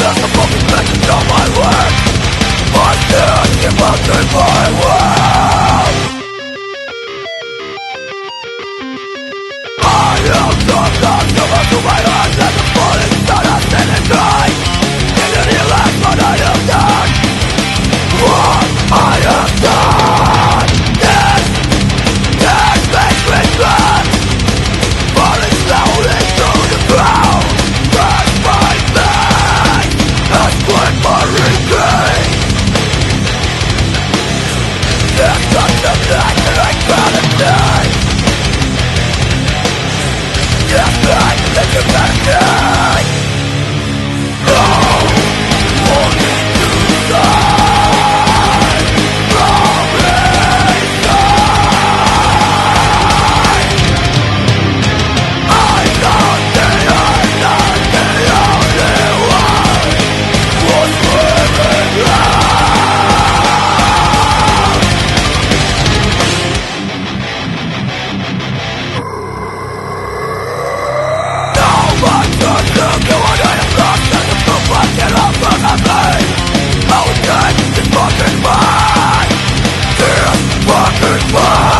That's the fucking legend of my work I stand Whoa!